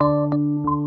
Música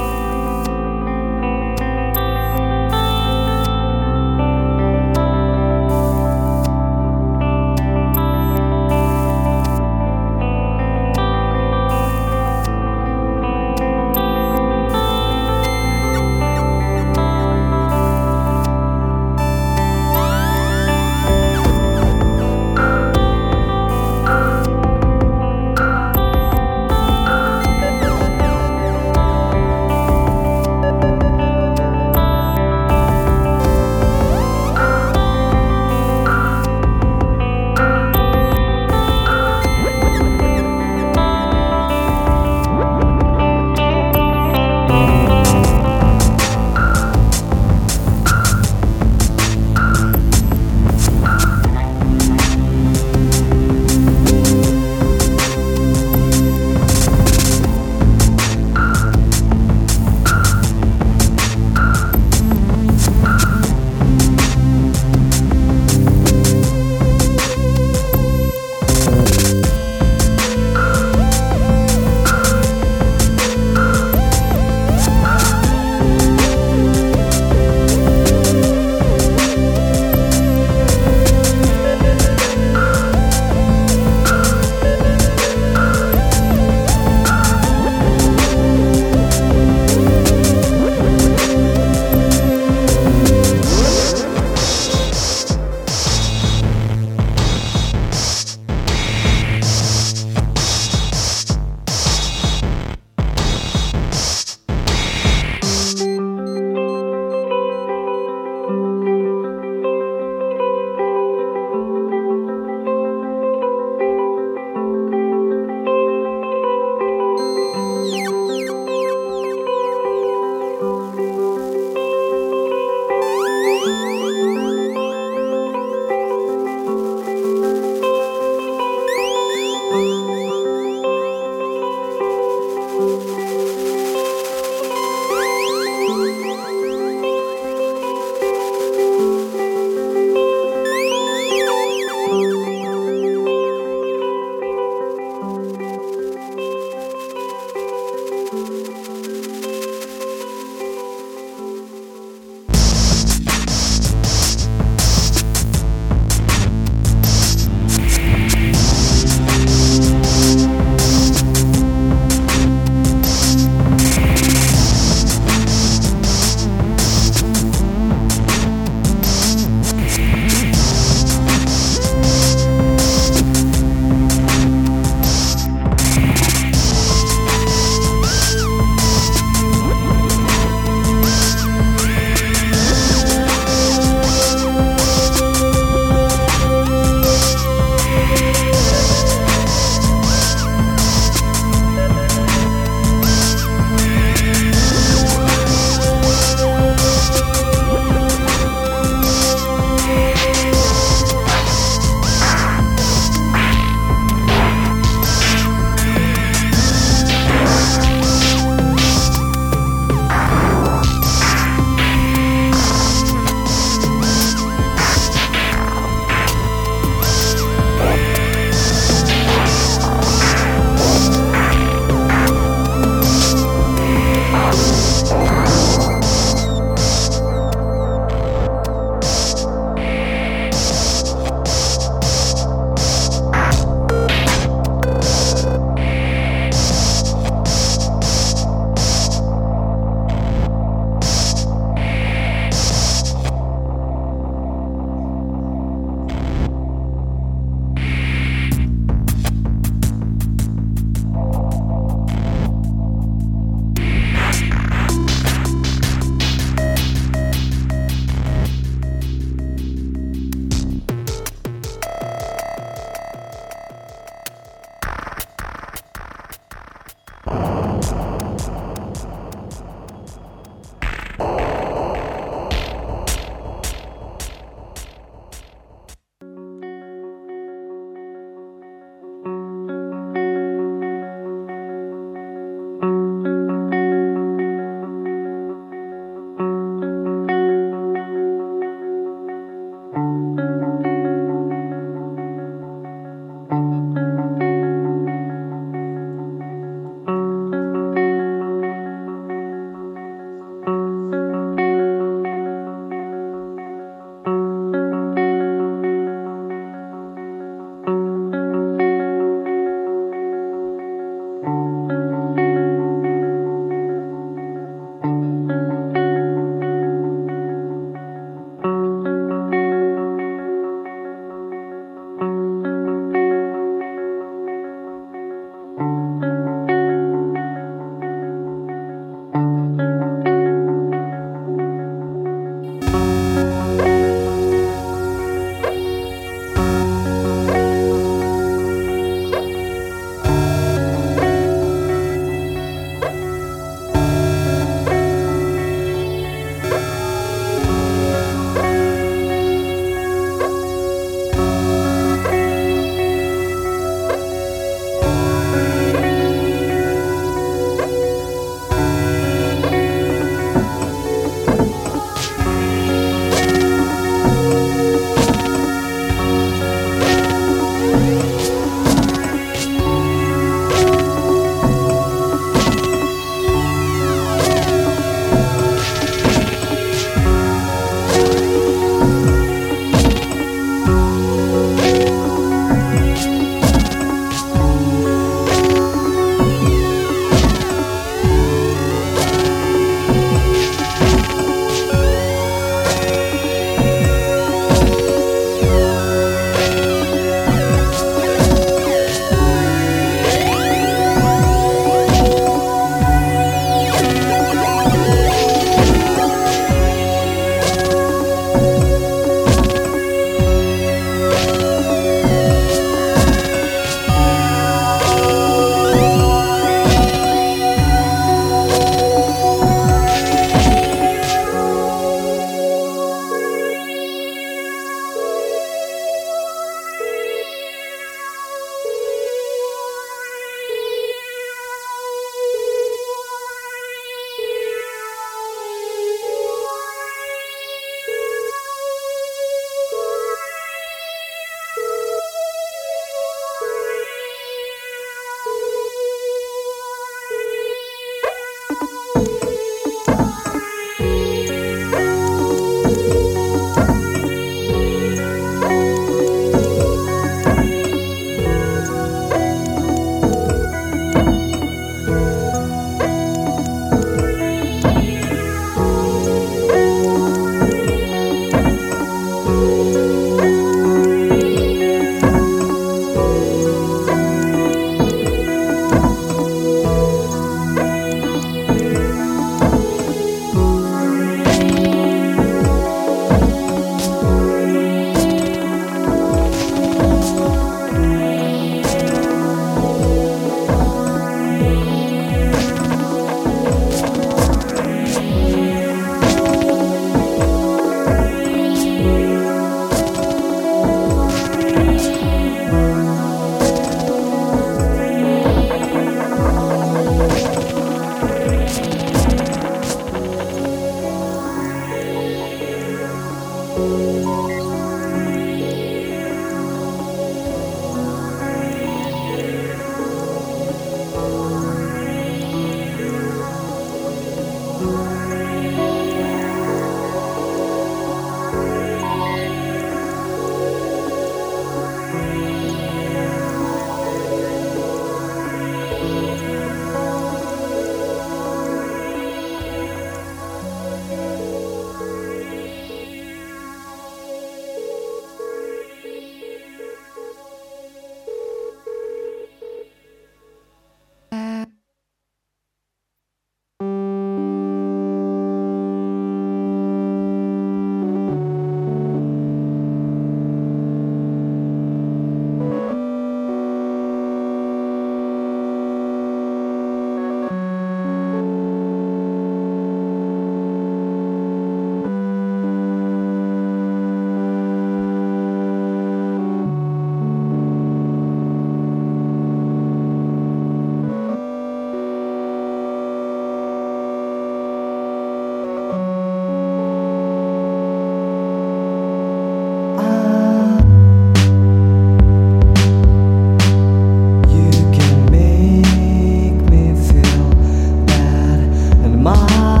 吗？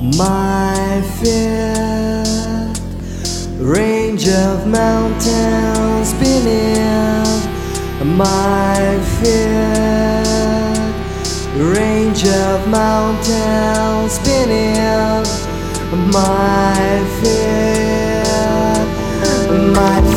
My fifth range of mountains beneath. My fifth range of mountains beneath. My fifth my